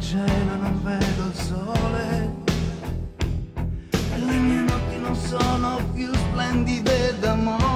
cielo non vedo il sole. E le mie notti non sono più splendide d'amore.